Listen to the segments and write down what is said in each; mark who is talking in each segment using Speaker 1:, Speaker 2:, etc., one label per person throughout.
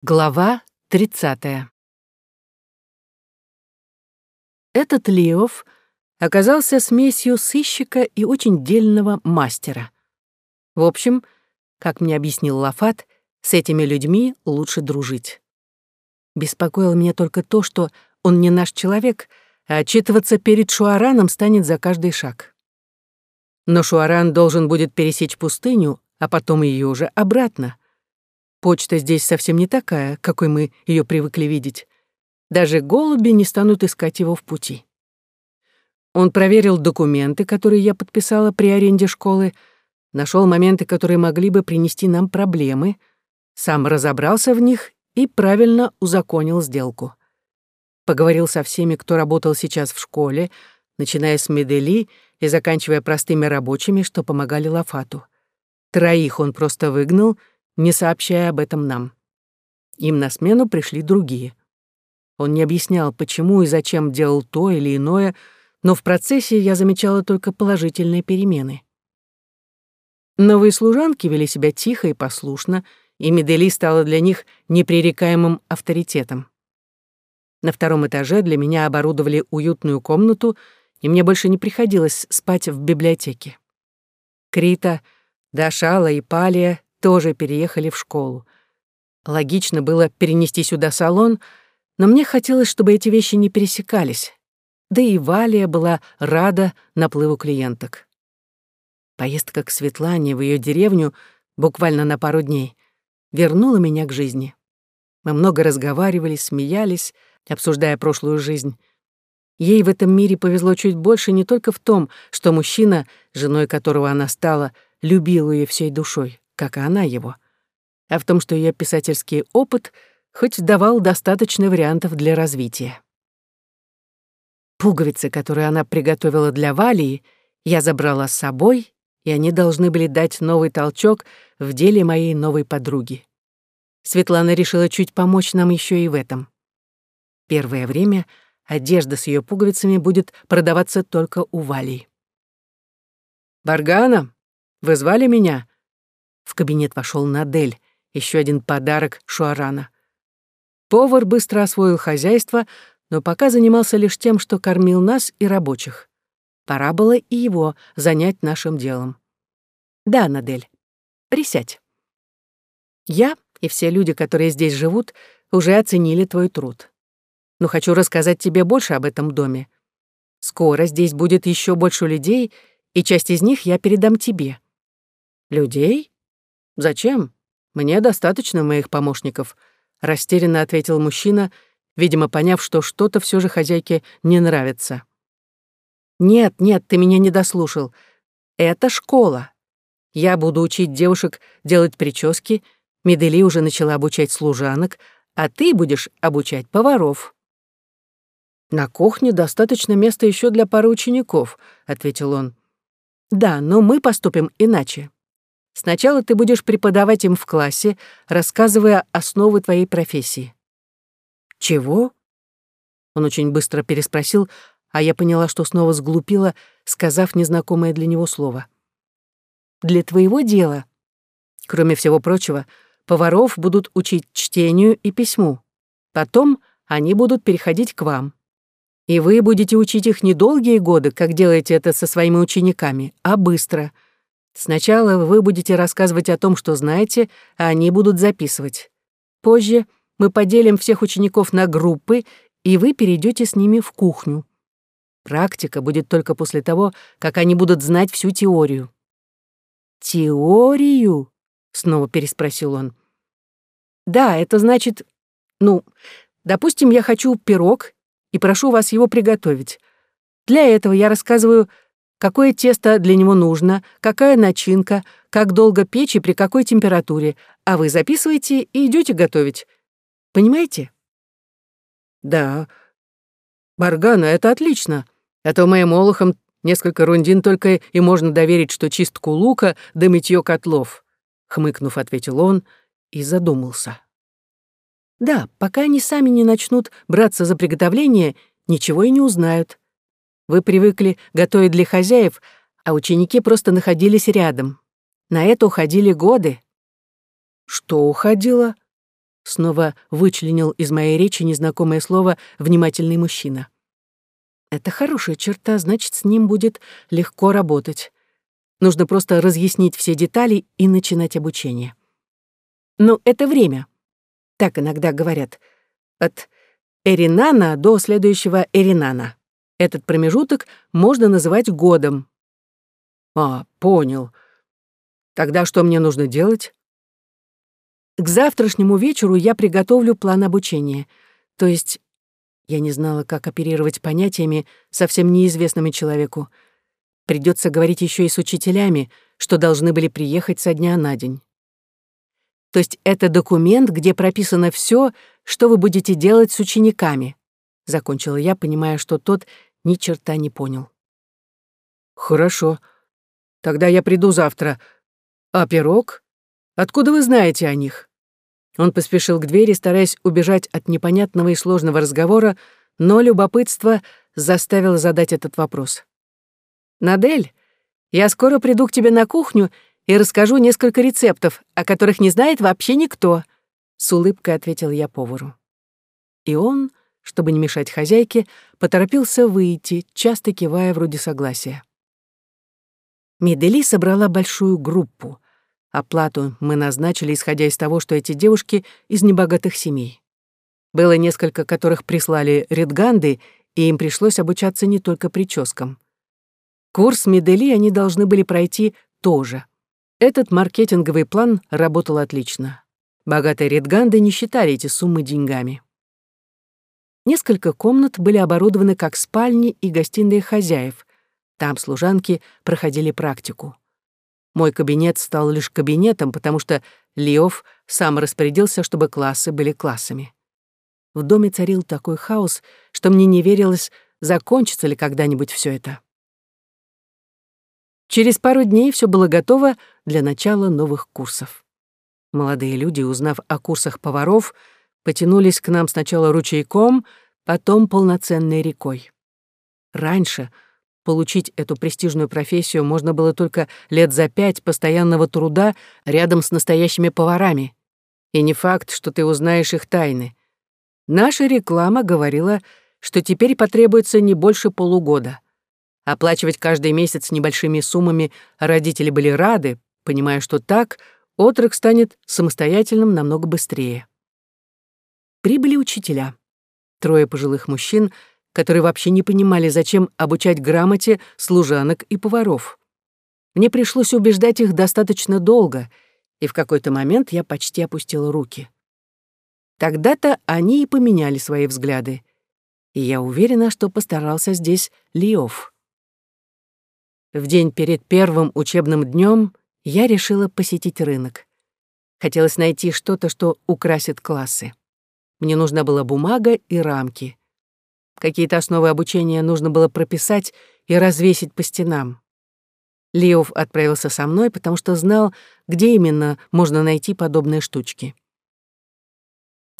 Speaker 1: Глава 30. Этот Леов оказался смесью сыщика и очень дельного мастера. В общем, как мне объяснил Лафат, с этими людьми лучше дружить. Беспокоило меня только то, что он не наш человек, а отчитываться перед Шуараном станет за каждый шаг. Но Шуаран должен будет пересечь пустыню, а потом ее уже обратно — Почта здесь совсем не такая, какой мы ее привыкли видеть. Даже голуби не станут искать его в пути. Он проверил документы, которые я подписала при аренде школы, нашел моменты, которые могли бы принести нам проблемы, сам разобрался в них и правильно узаконил сделку. Поговорил со всеми, кто работал сейчас в школе, начиная с Медели и заканчивая простыми рабочими, что помогали Лафату. Троих он просто выгнал — не сообщая об этом нам. Им на смену пришли другие. Он не объяснял, почему и зачем делал то или иное, но в процессе я замечала только положительные перемены. Новые служанки вели себя тихо и послушно, и Медели стала для них непререкаемым авторитетом. На втором этаже для меня оборудовали уютную комнату, и мне больше не приходилось спать в библиотеке. Крита, Дашала и Палия тоже переехали в школу. Логично было перенести сюда салон, но мне хотелось, чтобы эти вещи не пересекались. Да и Валия была рада наплыву клиенток. Поездка к Светлане в ее деревню, буквально на пару дней, вернула меня к жизни. Мы много разговаривали, смеялись, обсуждая прошлую жизнь. Ей в этом мире повезло чуть больше не только в том, что мужчина, женой которого она стала, любил ее всей душой как и она его, а в том, что ее писательский опыт хоть давал достаточно вариантов для развития. Пуговицы, которые она приготовила для Валии, я забрала с собой, и они должны были дать новый толчок в деле моей новой подруги. Светлана решила чуть помочь нам еще и в этом. Первое время одежда с ее пуговицами будет продаваться только у Валии. «Баргана, вы звали меня?» В кабинет вошел Надель, еще один подарок Шуарана. Повар быстро освоил хозяйство, но пока занимался лишь тем, что кормил нас и рабочих. Пора было и его занять нашим делом. «Да, Надель, присядь. Я и все люди, которые здесь живут, уже оценили твой труд. Но хочу рассказать тебе больше об этом доме. Скоро здесь будет еще больше людей, и часть из них я передам тебе». «Людей?» «Зачем? Мне достаточно моих помощников», — растерянно ответил мужчина, видимо, поняв, что что-то все же хозяйке не нравится. «Нет, нет, ты меня не дослушал. Это школа. Я буду учить девушек делать прически, Медели уже начала обучать служанок, а ты будешь обучать поваров». «На кухне достаточно места еще для пары учеников», — ответил он. «Да, но мы поступим иначе. Сначала ты будешь преподавать им в классе, рассказывая основы твоей профессии». «Чего?» Он очень быстро переспросил, а я поняла, что снова сглупила, сказав незнакомое для него слово. «Для твоего дела. Кроме всего прочего, поваров будут учить чтению и письму. Потом они будут переходить к вам. И вы будете учить их не долгие годы, как делаете это со своими учениками, а быстро — Сначала вы будете рассказывать о том, что знаете, а они будут записывать. Позже мы поделим всех учеников на группы, и вы перейдете с ними в кухню. Практика будет только после того, как они будут знать всю теорию. «Теорию?» — снова переспросил он. «Да, это значит... Ну, допустим, я хочу пирог и прошу вас его приготовить. Для этого я рассказываю какое тесто для него нужно, какая начинка, как долго печь и при какой температуре, а вы записываете и идете готовить. Понимаете? Да. Баргана, это отлично. А то моим олухам несколько рундин только и можно доверить, что чистку лука да мытьё котлов. Хмыкнув, ответил он и задумался. Да, пока они сами не начнут браться за приготовление, ничего и не узнают. Вы привыкли готовить для хозяев, а ученики просто находились рядом. На это уходили годы». «Что уходило?» снова вычленил из моей речи незнакомое слово «внимательный мужчина». Это хорошая черта, значит, с ним будет легко работать. Нужно просто разъяснить все детали и начинать обучение. Но это время. Так иногда говорят. От Эринана до следующего Эринана. Этот промежуток можно называть годом. А, понял. Тогда что мне нужно делать? К завтрашнему вечеру я приготовлю план обучения. То есть я не знала, как оперировать понятиями, совсем неизвестными человеку. Придется говорить еще и с учителями, что должны были приехать со дня на день. То есть это документ, где прописано все, что вы будете делать с учениками. Закончила я, понимая, что тот ни черта не понял. Хорошо. Тогда я приду завтра. А пирог? Откуда вы знаете о них? Он поспешил к двери, стараясь убежать от непонятного и сложного разговора, но любопытство заставило задать этот вопрос. «Надель, я скоро приду к тебе на кухню и расскажу несколько рецептов, о которых не знает вообще никто», — с улыбкой ответил я повару. И он, чтобы не мешать хозяйке, поторопился выйти, часто кивая вроде согласия. Медели собрала большую группу — Оплату мы назначили, исходя из того, что эти девушки из небогатых семей. Было несколько, которых прислали редганды, и им пришлось обучаться не только прическам. Курс Медели они должны были пройти тоже. Этот маркетинговый план работал отлично. Богатые редганды не считали эти суммы деньгами. Несколько комнат были оборудованы как спальни и гостиные хозяев. Там служанки проходили практику. Мой кабинет стал лишь кабинетом, потому что Леов сам распорядился, чтобы классы были классами. В доме царил такой хаос, что мне не верилось, закончится ли когда-нибудь все это. Через пару дней все было готово для начала новых курсов. Молодые люди, узнав о курсах поваров, потянулись к нам сначала ручейком, потом полноценной рекой. Раньше — Получить эту престижную профессию можно было только лет за пять постоянного труда рядом с настоящими поварами. И не факт, что ты узнаешь их тайны. Наша реклама говорила, что теперь потребуется не больше полугода. Оплачивать каждый месяц небольшими суммами родители были рады, понимая, что так отрок станет самостоятельным намного быстрее. Прибыли учителя. Трое пожилых мужчин — которые вообще не понимали, зачем обучать грамоте служанок и поваров. Мне пришлось убеждать их достаточно долго, и в какой-то момент я почти опустила руки. Тогда-то они и поменяли свои взгляды, и я уверена, что постарался здесь Лиов. В день перед первым учебным днем я решила посетить рынок. Хотелось найти что-то, что украсит классы. Мне нужна была бумага и рамки. Какие-то основы обучения нужно было прописать и развесить по стенам. Леов отправился со мной, потому что знал, где именно можно найти подобные штучки.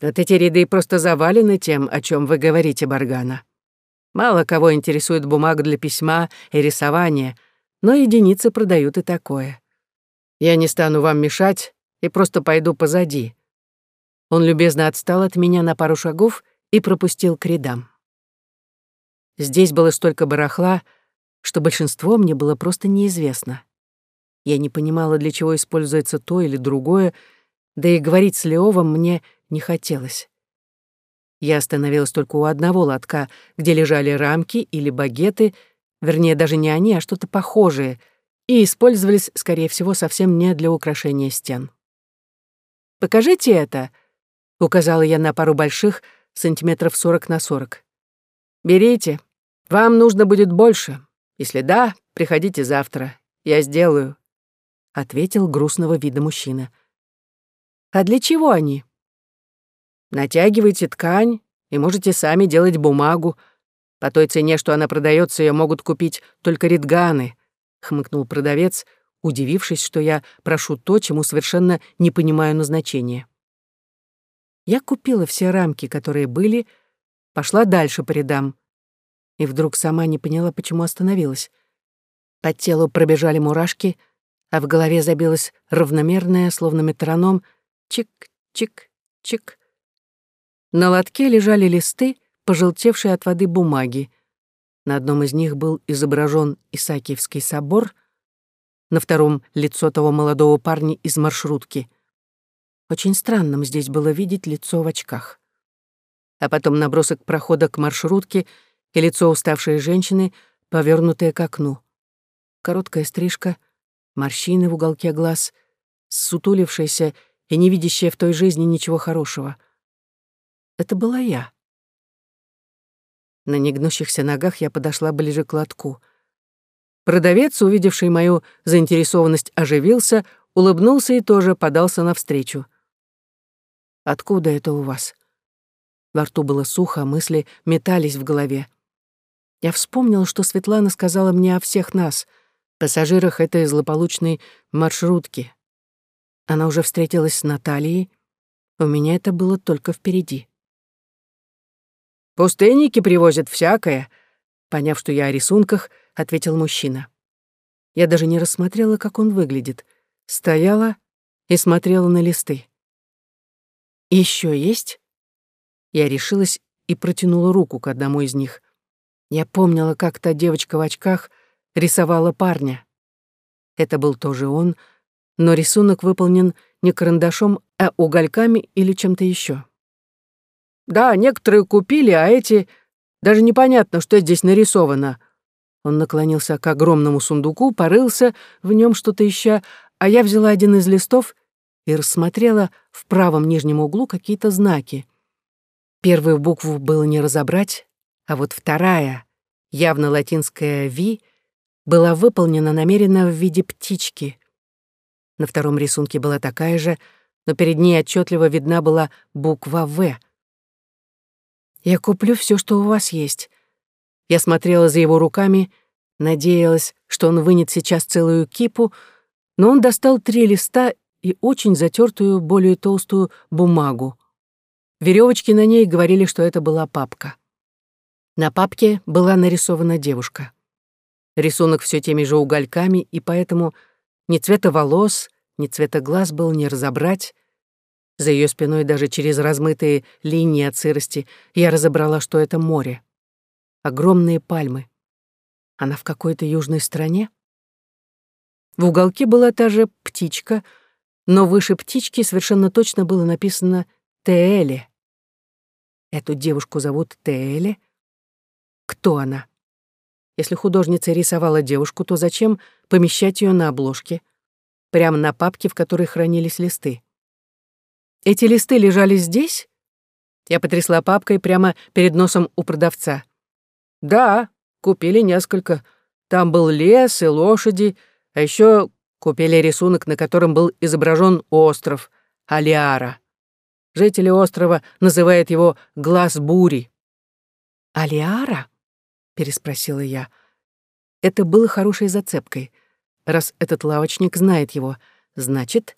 Speaker 1: Вот эти ряды просто завалены тем, о чем вы говорите, Баргана. Мало кого интересует бумага для письма и рисования, но единицы продают и такое. Я не стану вам мешать и просто пойду позади. Он любезно отстал от меня на пару шагов и пропустил к рядам. Здесь было столько барахла, что большинство мне было просто неизвестно. Я не понимала, для чего используется то или другое, да и говорить с Леовым мне не хотелось. Я остановилась только у одного лотка, где лежали рамки или багеты, вернее, даже не они, а что-то похожее, и использовались, скорее всего, совсем не для украшения стен. «Покажите это», — указала я на пару больших, сантиметров сорок на сорок. «Берите», вам нужно будет больше. Если да, приходите завтра. Я сделаю», — ответил грустного вида мужчина. «А для чего они?» «Натягивайте ткань и можете сами делать бумагу. По той цене, что она продается, ее могут купить только редганы», — хмыкнул продавец, удивившись, что я прошу то, чему совершенно не понимаю назначения. Я купила все рамки, которые были, пошла дальше по рядам и вдруг сама не поняла, почему остановилась. По телу пробежали мурашки, а в голове забилось равномерное, словно метроном, чик-чик-чик. На лотке лежали листы, пожелтевшие от воды бумаги. На одном из них был изображен Исаакиевский собор, на втором — лицо того молодого парня из маршрутки. Очень странным здесь было видеть лицо в очках. А потом набросок прохода к маршрутке и лицо уставшей женщины, повернутое к окну. Короткая стрижка, морщины в уголке глаз, сутулившаяся и не видящая в той жизни ничего хорошего. Это была я. На негнущихся ногах я подошла ближе к лотку. Продавец, увидевший мою заинтересованность, оживился, улыбнулся и тоже подался навстречу. «Откуда это у вас?» Во рту было сухо, а мысли метались в голове. Я вспомнила, что Светлана сказала мне о всех нас, пассажирах этой злополучной маршрутки. Она уже встретилась с Натальей. У меня это было только впереди. «Пустынники привозят всякое», — поняв, что я о рисунках, ответил мужчина. Я даже не рассмотрела, как он выглядит. Стояла и смотрела на листы. Еще есть?» Я решилась и протянула руку к одному из них. Я помнила, как та девочка в очках рисовала парня. Это был тоже он, но рисунок выполнен не карандашом, а угольками или чем-то еще. Да, некоторые купили, а эти... Даже непонятно, что здесь нарисовано. Он наклонился к огромному сундуку, порылся в нем что-то ища, а я взяла один из листов и рассмотрела в правом нижнем углу какие-то знаки. Первую букву было не разобрать, а вот вторая, явно латинская «ви», была выполнена намеренно в виде птички. На втором рисунке была такая же, но перед ней отчетливо видна была буква «В», я куплю все, что у вас есть. Я смотрела за его руками, надеялась, что он вынет сейчас целую кипу, но он достал три листа и очень затертую, более толстую бумагу. Веревочки на ней говорили, что это была папка. На папке была нарисована девушка. Рисунок все теми же угольками, и поэтому ни цвета волос, ни цвета глаз был не разобрать, за ее спиной даже через размытые линии от сырости я разобрала, что это море. Огромные пальмы. Она в какой-то южной стране? В уголке была та же птичка, но выше птички совершенно точно было написано «Теэле». Эту девушку зовут Теэле. Кто она? Если художница рисовала девушку, то зачем помещать ее на обложке? Прямо на папке, в которой хранились листы. Эти листы лежали здесь? Я потрясла папкой прямо перед носом у продавца. Да, купили несколько. Там был лес и лошади, а еще купили рисунок, на котором был изображен остров Алиара. Жители острова называют его «глаз бури». «Алиара?» — переспросила я. Это было хорошей зацепкой. Раз этот лавочник знает его, значит,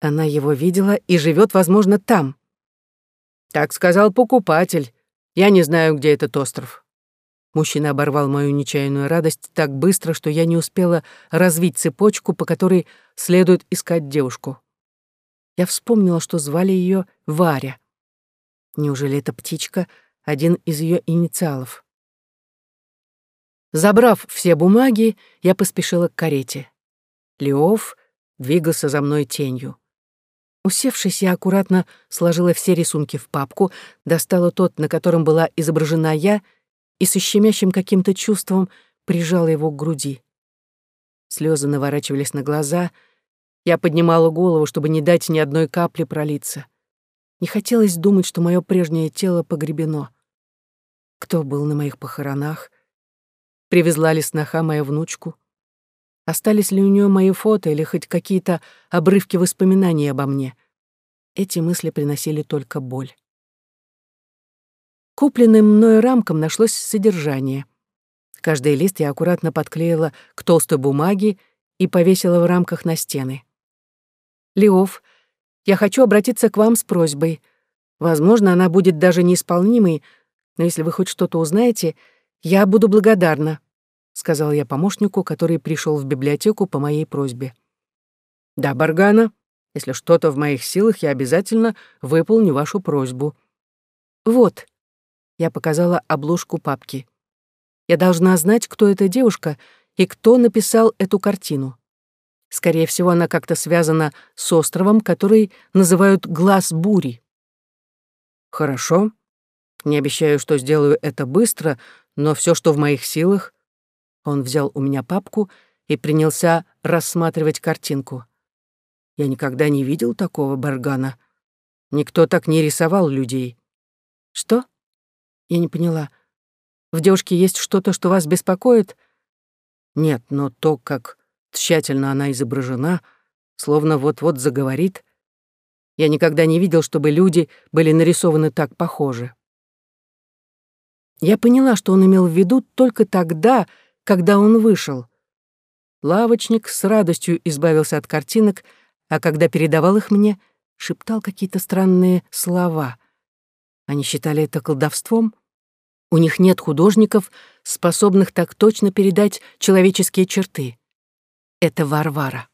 Speaker 1: она его видела и живет, возможно, там. Так сказал покупатель. Я не знаю, где этот остров. Мужчина оборвал мою нечаянную радость так быстро, что я не успела развить цепочку, по которой следует искать девушку. Я вспомнила, что звали ее Варя. Неужели эта птичка — один из ее инициалов? Забрав все бумаги, я поспешила к карете. Леов двигался за мной тенью. Усевшись, я аккуратно сложила все рисунки в папку, достала тот, на котором была изображена я, и со щемящим каким-то чувством прижала его к груди. Слезы наворачивались на глаза. Я поднимала голову, чтобы не дать ни одной капли пролиться. Не хотелось думать, что мое прежнее тело погребено. Кто был на моих похоронах? Привезла ли сноха мою внучку? Остались ли у нее мои фото или хоть какие-то обрывки воспоминаний обо мне? Эти мысли приносили только боль. Купленным мною рамкам нашлось содержание. Каждый лист я аккуратно подклеила к толстой бумаге и повесила в рамках на стены. «Леов, я хочу обратиться к вам с просьбой. Возможно, она будет даже неисполнимой, но если вы хоть что-то узнаете, я буду благодарна сказал я помощнику, который пришел в библиотеку по моей просьбе. Да, Баргана, Если что-то в моих силах, я обязательно выполню вашу просьбу. Вот, я показала обложку папки. Я должна знать, кто эта девушка и кто написал эту картину. Скорее всего, она как-то связана с островом, который называют «Глаз бури». Хорошо. Не обещаю, что сделаю это быстро, но все, что в моих силах. Он взял у меня папку и принялся рассматривать картинку. Я никогда не видел такого баргана. Никто так не рисовал людей. Что? Я не поняла. В девушке есть что-то, что вас беспокоит? Нет, но то, как тщательно она изображена, словно вот-вот заговорит. Я никогда не видел, чтобы люди были нарисованы так похожи. Я поняла, что он имел в виду только тогда, когда он вышел. Лавочник с радостью избавился от картинок, а когда передавал их мне, шептал какие-то странные слова. Они считали это колдовством? У них нет художников, способных так точно передать человеческие черты. Это Варвара.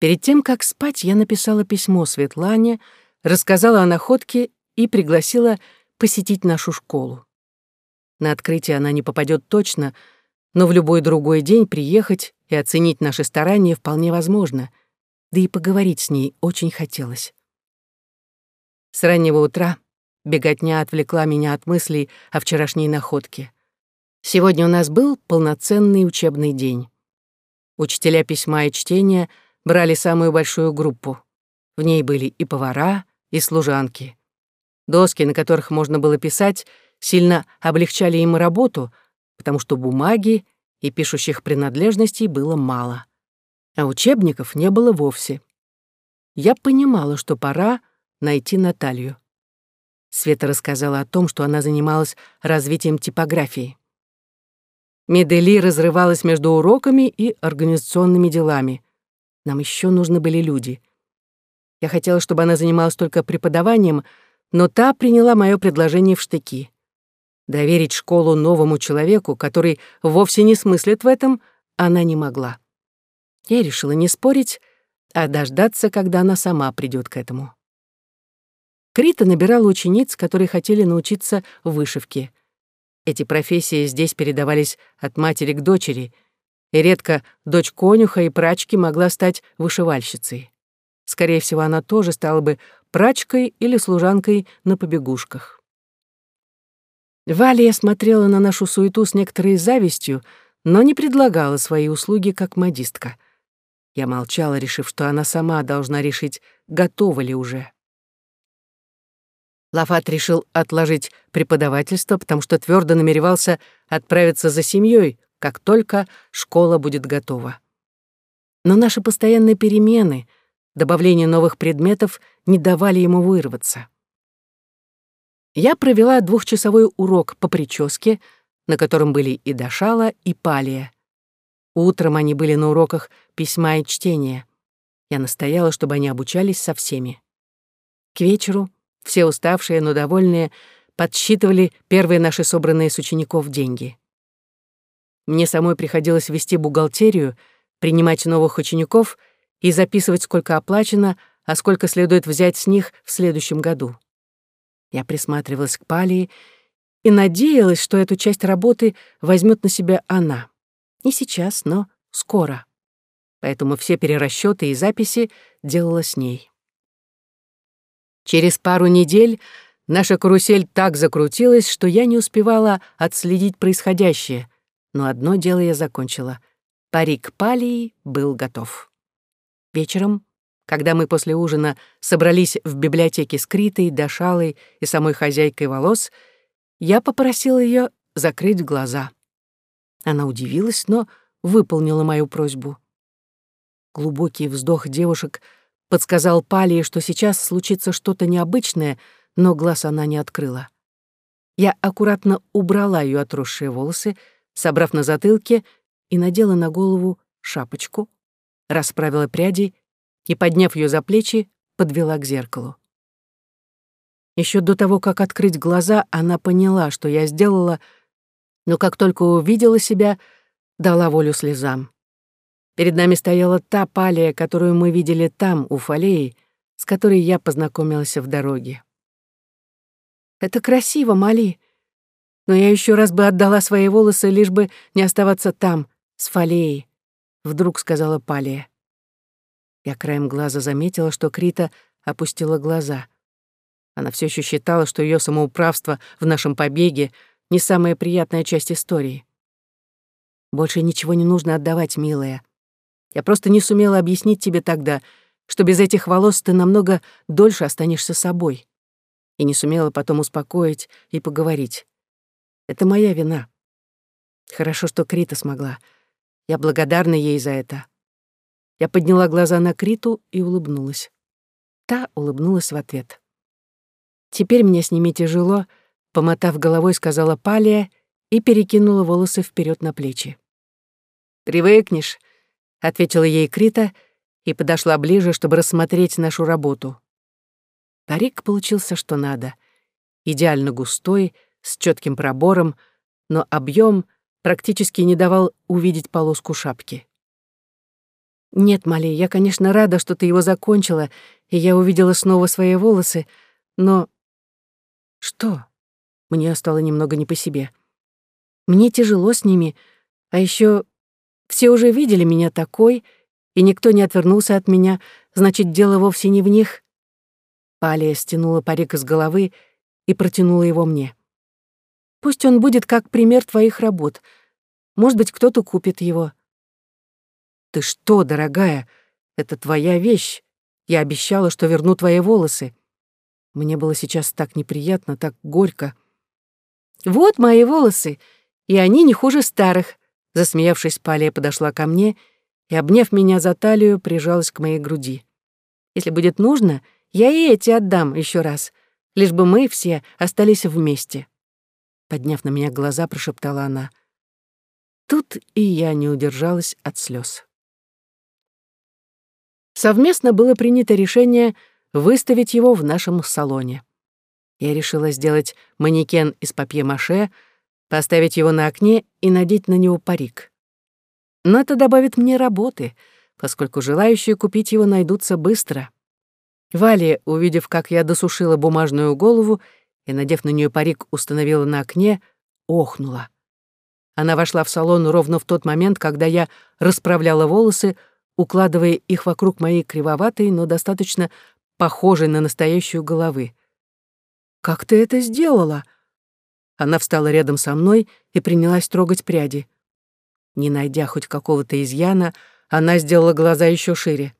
Speaker 1: Перед тем, как спать, я написала письмо Светлане, рассказала о находке и пригласила посетить нашу школу. На открытие она не попадет точно, но в любой другой день приехать и оценить наши старания вполне возможно, да и поговорить с ней очень хотелось. С раннего утра беготня отвлекла меня от мыслей о вчерашней находке. Сегодня у нас был полноценный учебный день. Учителя письма и чтения брали самую большую группу. В ней были и повара, и служанки. Доски, на которых можно было писать, сильно облегчали им работу, потому что бумаги и пишущих принадлежностей было мало. А учебников не было вовсе. Я понимала, что пора найти Наталью. Света рассказала о том, что она занималась развитием типографии. Медели разрывалась между уроками и организационными делами. Нам еще нужны были люди. Я хотела, чтобы она занималась только преподаванием, но та приняла мое предложение в штыки. Доверить школу новому человеку, который вовсе не смыслит в этом, она не могла. Я решила не спорить, а дождаться, когда она сама придет к этому. Крита набирала учениц, которые хотели научиться вышивке. Эти профессии здесь передавались от матери к дочери, и редко дочь конюха и прачки могла стать вышивальщицей. Скорее всего, она тоже стала бы прачкой или служанкой на побегушках. Валия смотрела на нашу суету с некоторой завистью, но не предлагала свои услуги как модистка. Я молчала, решив, что она сама должна решить, готова ли уже. Лафат решил отложить преподавательство, потому что твердо намеревался отправиться за семьей, как только школа будет готова. Но наши постоянные перемены — добавление новых предметов не давали ему вырваться. Я провела двухчасовой урок по прическе, на котором были и Дашала, и Палия. Утром они были на уроках письма и чтения. Я настояла, чтобы они обучались со всеми. К вечеру все уставшие, но довольные, подсчитывали первые наши собранные с учеников деньги. Мне самой приходилось вести бухгалтерию, принимать новых учеников и записывать, сколько оплачено, а сколько следует взять с них в следующем году. Я присматривалась к Палии и надеялась, что эту часть работы возьмет на себя она. Не сейчас, но скоро. Поэтому все перерасчеты и записи делала с ней. Через пару недель наша карусель так закрутилась, что я не успевала отследить происходящее, но одно дело я закончила. Парик Палии был готов. Вечером, когда мы после ужина собрались в библиотеке с Критой, Дашалой и самой хозяйкой волос, я попросила ее закрыть глаза. Она удивилась, но выполнила мою просьбу. Глубокий вздох девушек подсказал Палии, что сейчас случится что-то необычное, но глаз она не открыла. Я аккуратно убрала ее отросшие волосы, собрав на затылке, и надела на голову шапочку, расправила пряди и, подняв ее за плечи, подвела к зеркалу. Еще до того, как открыть глаза, она поняла, что я сделала, но как только увидела себя, дала волю слезам. Перед нами стояла та палия, которую мы видели там, у фалеи, с которой я познакомилась в дороге. «Это красиво, Мали, но я еще раз бы отдала свои волосы, лишь бы не оставаться там, с фалеей», — вдруг сказала Палия. Я краем глаза заметила, что Крита опустила глаза. Она все еще считала, что ее самоуправство в нашем побеге — не самая приятная часть истории. «Больше ничего не нужно отдавать, милая. Я просто не сумела объяснить тебе тогда, что без этих волос ты намного дольше останешься собой. И не сумела потом успокоить и поговорить. Это моя вина. Хорошо, что Крита смогла. Я благодарна ей за это. Я подняла глаза на Криту и улыбнулась. Та улыбнулась в ответ. «Теперь мне с ними тяжело», — помотав головой, сказала Палия и перекинула волосы вперед на плечи. «Привыкнешь», — ответила ей Крита и подошла ближе, чтобы рассмотреть нашу работу. Парик получился что надо. Идеально густой, с четким пробором, но объем практически не давал увидеть полоску шапки. «Нет, Мали, я, конечно, рада, что ты его закончила, и я увидела снова свои волосы, но...» «Что?» Мне стало немного не по себе. «Мне тяжело с ними, а еще все уже видели меня такой, и никто не отвернулся от меня, значит, дело вовсе не в них. Палия стянула парик из головы и протянула его мне. Пусть он будет как пример твоих работ. Может быть, кто-то купит его. Ты что, дорогая, это твоя вещь. Я обещала, что верну твои волосы. Мне было сейчас так неприятно, так горько. Вот мои волосы, и они не хуже старых. Засмеявшись, Палия подошла ко мне и, обняв меня за талию, прижалась к моей груди. «Если будет нужно, я и эти отдам еще раз, лишь бы мы все остались вместе». Подняв на меня глаза, прошептала она. Тут и я не удержалась от слез. Совместно было принято решение выставить его в нашем салоне. Я решила сделать манекен из папье-маше — поставить его на окне и надеть на него парик. Но это добавит мне работы, поскольку желающие купить его найдутся быстро. Валя, увидев, как я досушила бумажную голову и, надев на нее парик, установила на окне, охнула. Она вошла в салон ровно в тот момент, когда я расправляла волосы, укладывая их вокруг моей кривоватой, но достаточно похожей на настоящую головы. «Как ты это сделала?» Она встала рядом со мной и принялась трогать пряди. Не найдя хоть какого-то изъяна, она сделала глаза еще шире.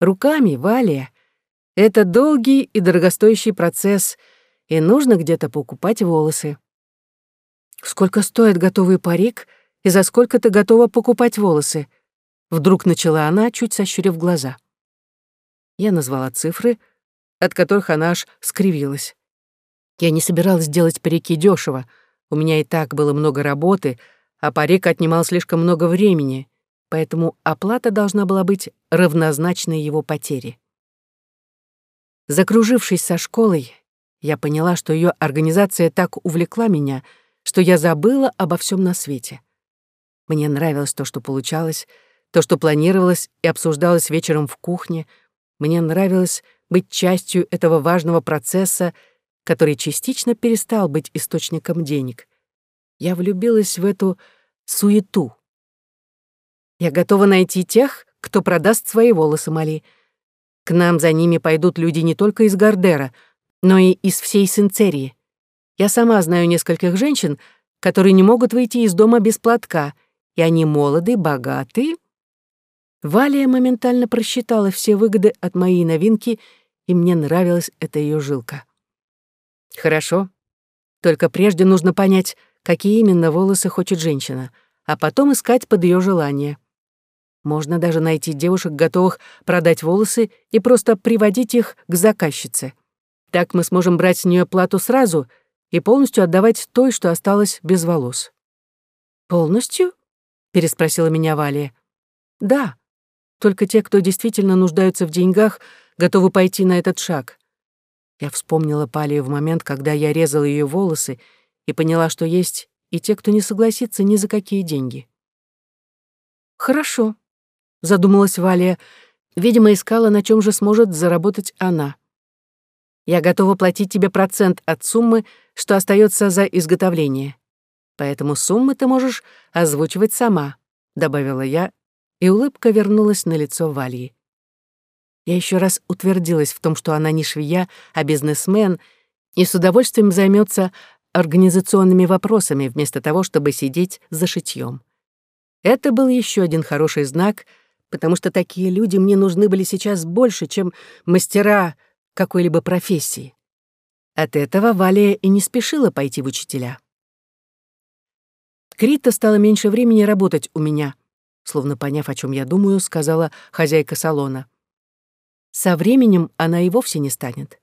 Speaker 1: Руками, Валия. Это долгий и дорогостоящий процесс, и нужно где-то покупать волосы. Сколько стоит готовый парик, и за сколько ты готова покупать волосы? Вдруг начала она, чуть сощурив глаза. Я назвала цифры, от которых она аж скривилась. Я не собиралась делать парики дешево. У меня и так было много работы, а парик отнимал слишком много времени, поэтому оплата должна была быть равнозначной его потере. Закружившись со школой, я поняла, что ее организация так увлекла меня, что я забыла обо всем на свете. Мне нравилось то, что получалось, то, что планировалось и обсуждалось вечером в кухне. Мне нравилось быть частью этого важного процесса — который частично перестал быть источником денег. Я влюбилась в эту суету. Я готова найти тех, кто продаст свои волосы Мали. К нам за ними пойдут люди не только из Гардера, но и из всей Синцерии. Я сама знаю нескольких женщин, которые не могут выйти из дома без платка, и они молоды, богаты. Валия моментально просчитала все выгоды от моей новинки, и мне нравилась эта ее жилка. Хорошо. Только прежде нужно понять, какие именно волосы хочет женщина, а потом искать под ее желание. Можно даже найти девушек, готовых продать волосы и просто приводить их к заказчице. Так мы сможем брать с нее плату сразу и полностью отдавать той, что осталось без волос. «Полностью?» — переспросила меня Валия. «Да, только те, кто действительно нуждаются в деньгах, готовы пойти на этот шаг. Я вспомнила Палию в момент, когда я резала ее волосы, и поняла, что есть и те, кто не согласится ни за какие деньги. «Хорошо», задумалась Валия. Видимо, искала, на чем же сможет заработать она. Я готова платить тебе процент от суммы, что остается за изготовление. Поэтому суммы ты можешь озвучивать сама, добавила я, и улыбка вернулась на лицо Валии. Я еще раз утвердилась в том, что она не швея, а бизнесмен, и с удовольствием займется организационными вопросами вместо того, чтобы сидеть за шитьем. Это был еще один хороший знак, потому что такие люди мне нужны были сейчас больше, чем мастера какой-либо профессии. От этого Валя и не спешила пойти в учителя. Крита стало меньше времени работать у меня, словно поняв, о чем я думаю, сказала хозяйка салона. Со временем она и вовсе не станет.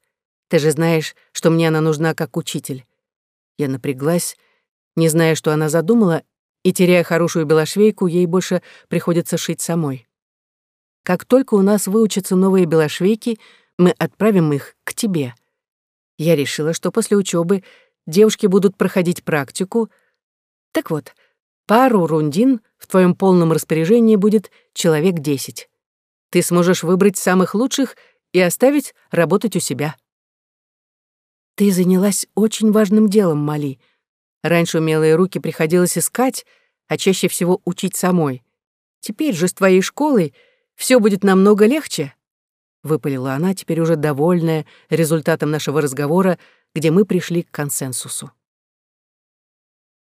Speaker 1: Ты же знаешь, что мне она нужна как учитель. Я напряглась, не зная, что она задумала, и, теряя хорошую белошвейку, ей больше приходится шить самой. Как только у нас выучатся новые белошвейки, мы отправим их к тебе. Я решила, что после учебы девушки будут проходить практику. Так вот, пару рундин в твоем полном распоряжении будет человек десять. Ты сможешь выбрать самых лучших и оставить работать у себя. Ты занялась очень важным делом, Мали. Раньше умелые руки приходилось искать, а чаще всего учить самой. Теперь же с твоей школой все будет намного легче. Выпалила она, теперь уже довольная результатом нашего разговора, где мы пришли к консенсусу.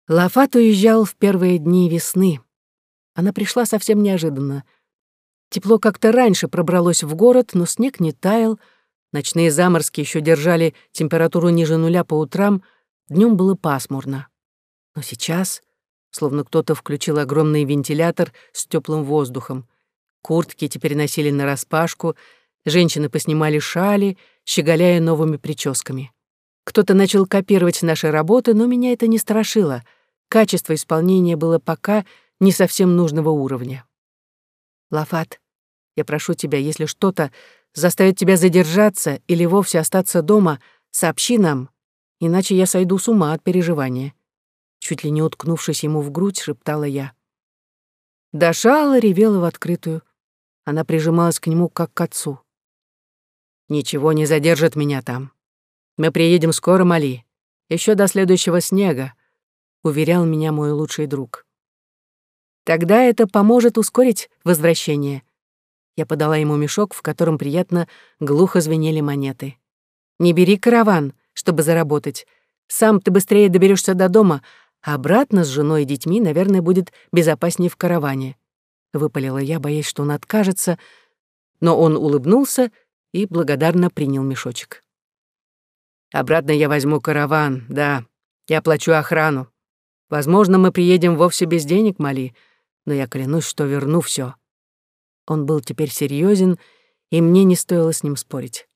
Speaker 1: Лафат уезжал в первые дни весны. Она пришла совсем неожиданно — Тепло как-то раньше пробралось в город, но снег не таял, ночные заморозки еще держали температуру ниже нуля по утрам, днем было пасмурно. Но сейчас, словно кто-то включил огромный вентилятор с теплым воздухом, куртки теперь носили нараспашку, женщины поснимали шали, щеголяя новыми прическами. Кто-то начал копировать наши работы, но меня это не страшило. Качество исполнения было пока не совсем нужного уровня. Лафат, я прошу тебя, если что-то заставит тебя задержаться или вовсе остаться дома, сообщи нам, иначе я сойду с ума от переживания. Чуть ли не уткнувшись ему в грудь, шептала я. Дашала ревела в открытую. Она прижималась к нему, как к отцу. «Ничего не задержит меня там. Мы приедем скоро, Мали. Еще до следующего снега», — уверял меня мой лучший друг. Тогда это поможет ускорить возвращение. Я подала ему мешок, в котором приятно глухо звенели монеты. Не бери караван, чтобы заработать. Сам ты быстрее доберешься до дома, а обратно с женой и детьми, наверное, будет безопаснее в караване. Выпалила я, боясь, что он откажется, но он улыбнулся и благодарно принял мешочек. Обратно я возьму караван, да. Я плачу охрану. Возможно, мы приедем вовсе без денег, Мали, но я клянусь, что верну все. Он был теперь серьезен, и мне не стоило с ним спорить.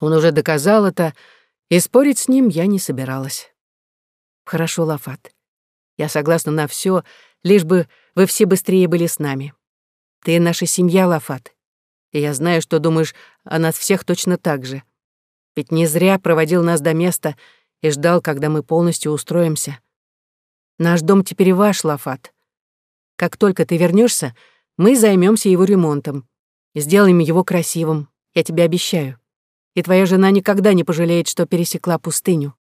Speaker 1: Он уже доказал это, и спорить с ним я не собиралась. Хорошо, Лафат. Я согласна на все, лишь бы вы все быстрее были с нами. Ты наша семья, Лафат. И я знаю, что думаешь о нас всех точно так же. Ведь не зря проводил нас до места и ждал, когда мы полностью устроимся. Наш дом теперь ваш, Лафат. Как только ты вернешься, мы займемся его ремонтом. Сделаем его красивым, я тебе обещаю. И твоя жена никогда не пожалеет, что пересекла пустыню.